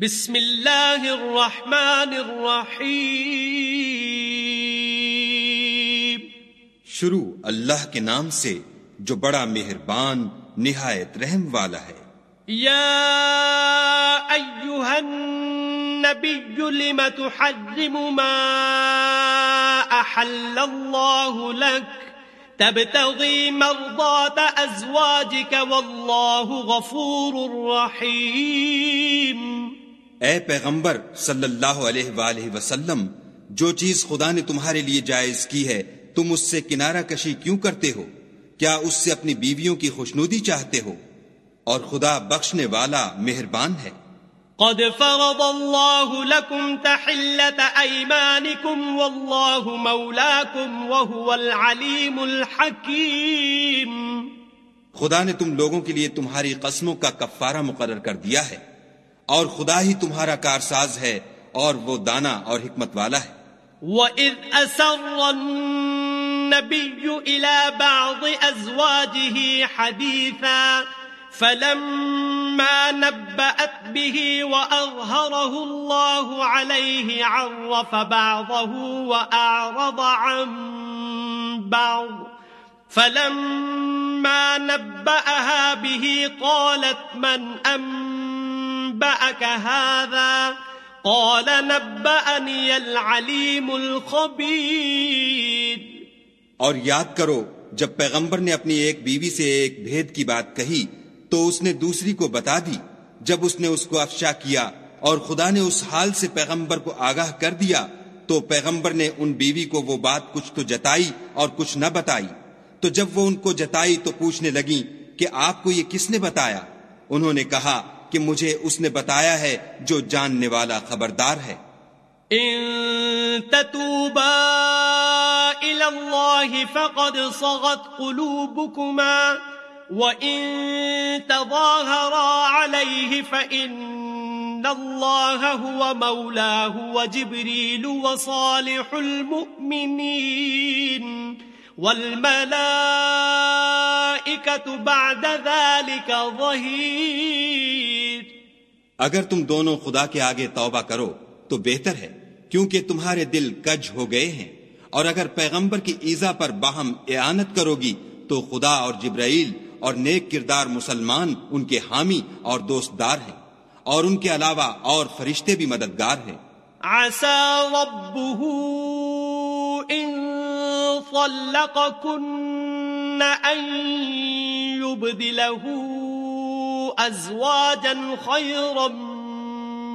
بسم اللہ الرحمن الرحیم۔ شروع اللہ کے نام سے جو بڑا مہربان نہایت رحم والا ہے۔ یا ایوہ النبی لم تحرم ما احل اللہ لک؟ تبتغی مرضات ازواجک واللہ غفور رحیم۔ اے پیغمبر صلی اللہ علیہ وآلہ وسلم جو چیز خدا نے تمہارے لیے جائز کی ہے تم اس سے کنارہ کشی کیوں کرتے ہو؟ کیا اس سے اپنی بیویوں کی خوشنودی چاہتے ہو؟ اور خدا بخشنے والا مہربان ہے۔ قد فرض اللہ لکم تحلت ایمانکم واللہ مولاکم وهو العلیم الحکیم۔ خدا نے تم لوگوں کے لیے تمہاری قسموں کا کفارہ مقرر کر دیا ہے۔ اور خدا ہی تمہارا کارساز ہے اور وہ دانا اور حکمت والا ہے۔ وَإِذْ أَسَرَّ النَّبِيُّ إِلَى بَعْضِ أَزْوَاجِهِ حَدِيثًا فَلَمَّا نَبَّأَتْ بِهِ وَأَظْهَرَهُ اللَّهُ عَلَيْهِ عَرَّفَ بَعْضَهُ وَأَعْرَضَ عَنْ بَعْضٍ فَلَمَّا نَبَّأَهَا بِهِ قَالَتْ مَنْ أَنبَأَكَ هَذَا؟ قال نبأني العليم الخبير. اور یاد کرو، جب پیغمبر نے اپنی ایک بیوی سے ایک بھید کی بات کہی، تو اس نے دوسری کو بتا دی۔ جب اس نے اس کو افشا کیا اور خدا نے اس حال سے پیغمبر کو آگاہ کر دیا، تو پیغمبر نے ان بیوی کو وہ بات کچھ تو جتائی اور کچھ نہ بتائی۔ تو جب وہ ان کو جتائی تو پوچھنے لگی کہ آپ کو یہ کس نے بتایا؟ انہوں نے کہا کہ مجھے اس نے بتایا ہے جو جاننے والا خبردار ہے۔ ان تتوبا الى الله فقد صغت قلوبكما وان تظاهرا عليه فان الله هو مولاه وجبريل وصالح المؤمنين والملائكة بعد ذلك ظهير اگر تم دونوں خدا کے آگے توبہ کرو تو بہتر ہے، کیونکہ تمہارے دل کج ہو گئے ہیں۔ اور اگر پیغمبر کی ایزا پر باہم اعانت کرو گی تو خدا اور جبرائیل اور نیک کردار مسلمان ان کے حامی اور دوست دار ہیں۔ اور ان کے علاوہ اور فرشتے بھی مددگار ہیں۔ عسى ربه إن طلقكن أن يبدله أزواجا خيرا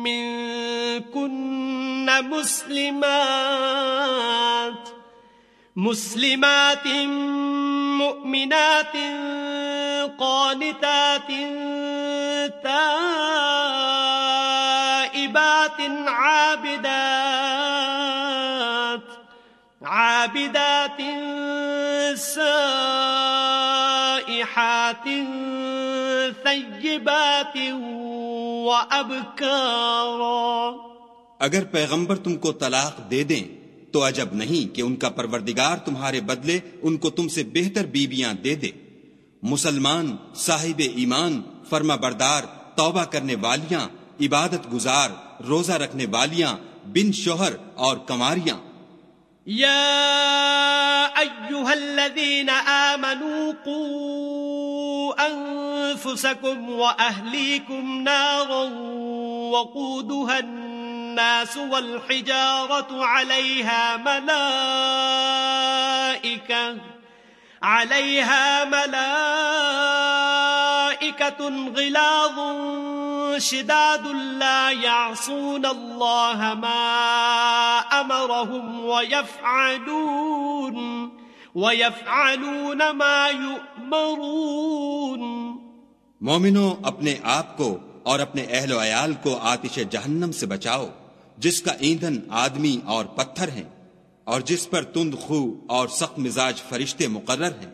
منكن مسلمات مسلمات مؤمنات قانتات تائبات عابدات عابدات سائبات وأبكارا اگر پیغمبر تم کو طلاق دے دیں تو عجب نہیں کہ ان کا پروردگار تمہارے بدلے ان کو تم سے بہتر بیویاں دے دے۔ مسلمان صاحب ایمان فرما بردار توبہ کرنے والیاں عبادت گزار روزہ رکھنے والیاں بن شوہر اور کماریاں۔ يا أيها الذين آمنوا قوا أنفسكم وأهليكم نارا وقودها الناس والحجارة عليها ملائكة عليها ملائكة غلاظ شداد لا يعصون الله ما أمرهم ويفعلون. ويفعلون ما يؤمرون مومنو اپنے آپ کو اور اپنے اہل و عیال کو آتش جہنم سے بچاؤ جس کا ایندھن آدمی اور پتھر ہیں اور جس پر تند خو اور سخت مزاج فرشتے مقرر ہیں۔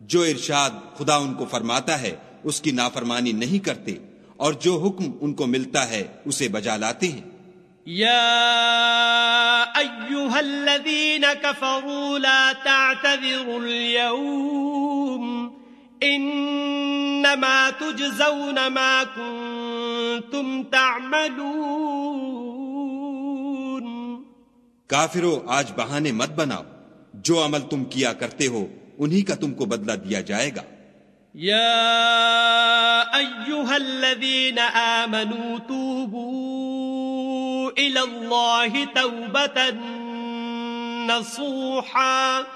جو ارشاد خدا ان کو فرماتا ہے اس کی نافرمانی نہیں کرتے اور جو حکم ان کو ملتا ہے اسے بجا لاتے ہیں۔ يا أيها الذين كفروا لا تعتذروا اليوم إنما تجزون ما كنتم تعملون کافرو آج بہانے مت بناؤ۔ جو عمل تم کیا کرتے ہو انہی کا تم کو بدلہ دیا جائے گا۔ يا أيها الذين آمنوا توبوا إلى الله توبة نصوحا.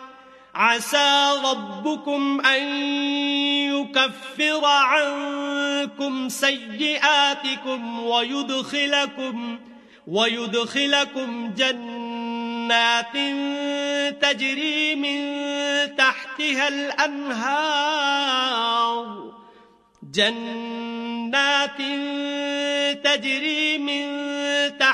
عسى ربكم أن يكفر عنكم سيئاتكم ويدخلكم ويدخلكم جنات تجري من تحتها الأنهار. جنات تجري من تحتها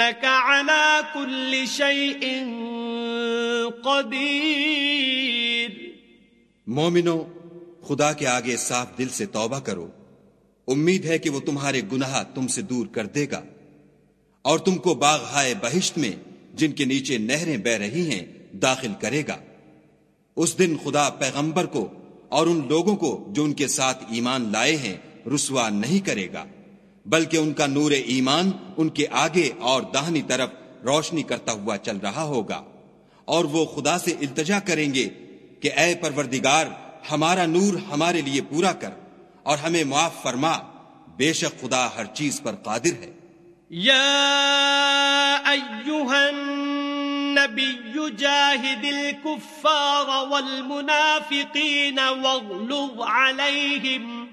إنك على كل شيء قدير. مومنو، خدا کے آگے صاف دل سے توبہ کرو۔ امید ہے کہ وہ تمہارے گناہ تم سے دور کر دے گا۔ اور تم کو باغ ہائے بہشت میں، جن کے نیچے نہریں بہ رہی ہیں، داخل کرے گا۔ اس دن خدا پیغمبر کو اور ان لوگوں کو جو ان کے ساتھ ایمان لائے ہیں، رسوا نہیں کرے گا۔ بلکہ ان کا نور ایمان ان کے آگے اور داہنی طرف روشنی کرتا ہوا چل رہا ہوگا۔ اور وہ خدا سے التجا کریں گے کہ اے پروردگار، ہمارا نور ہمارے لیے پورا کر اور ہمیں معاف فرما۔ بے شک خدا ہر چیز پر قادر ہے۔ يا أيها النبي جاهد الكفار والمنافقين واغلظ عليهم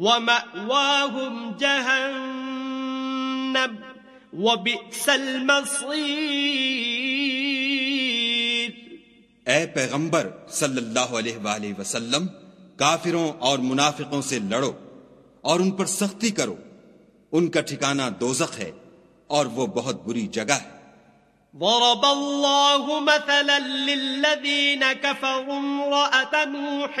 ومأواهم جهنم وبئس المصير اے پیغمبر صلی اللہ علیہ وآلہ وسلم کافروں اور منافقوں سے لڑو اور ان پر سختی کرو۔ ان کا ٹھکانہ دوزخ ہے اور وہ بہت بری جگہ ہے۔ ضرب الله مثلا للذين كفروا امرأة نوح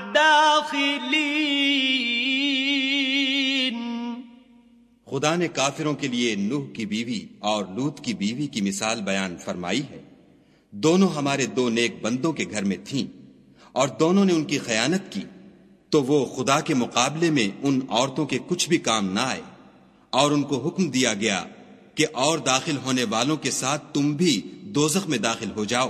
الداخلين خدا نے کافروں کے لیے نوح کی بیوی اور لوت کی بیوی کی مثال بیان فرمائی ہے۔ دونوں ہمارے دو نیک بندوں کے گھر میں تھیں اور دونوں نے ان کی خیانت کی۔ تو وہ خدا کے مقابلے میں ان عورتوں کے کچھ بھی کام نہ آئے۔ اور ان کو حکم دیا گیا کہ اور داخل ہونے والوں کے ساتھ تم بھی دوزخ میں داخل ہو جاؤ۔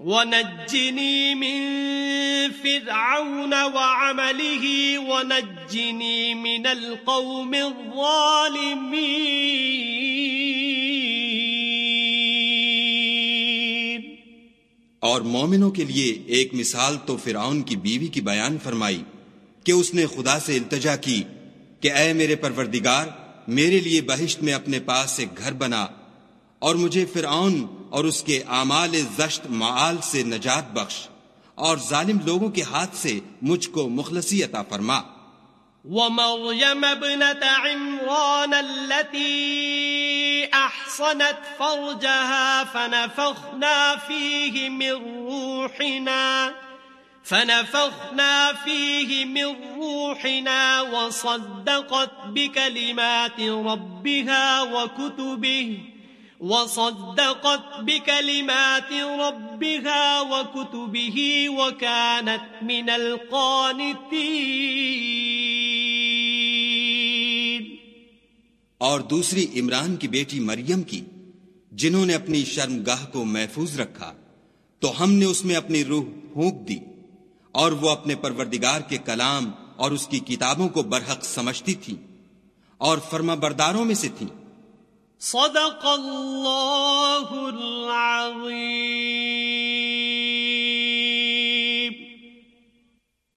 ونجني من فرعون وعمله ونجني من القوم الظالمين. اور مومنوں کے لیے ایک مثال تو فرعون کی بیوی کی بیان فرمائی کہ اس نے خدا سے التجا کی کہ اے میرے پروردگار، میرے لیے بہشت میں اپنے پاس ایک گھر بنا اور مجھے فرعون اور اس کے اعمال زشت معال سے نجات بخش اور ظالم لوگوں کے ہاتھ سے مجھ کو مخلصی عطا فرما۔ ومريم ابنة عمران التي أحصنت فرجها فنفخنا فيه من روحنا، فنفخنا فيه من روحنا وصدقت بكلمات ربها وكتبه وصدقت بكلمات ربها وكتبه وكانت من القانتين. اور دوسری عمران کی بیٹی مریم کی، جنہوں نے اپنی شرم گاہ کو محفوظ رکھا، تو ہم نے اس میں اپنی روح پھونک دی، اور وہ اپنے پروردگار کے کلام اور اس کی کتابوں کو برحق سمجھتی تھی اور فرما برداروں میں سے تھیں۔ صدق اللہ العظیم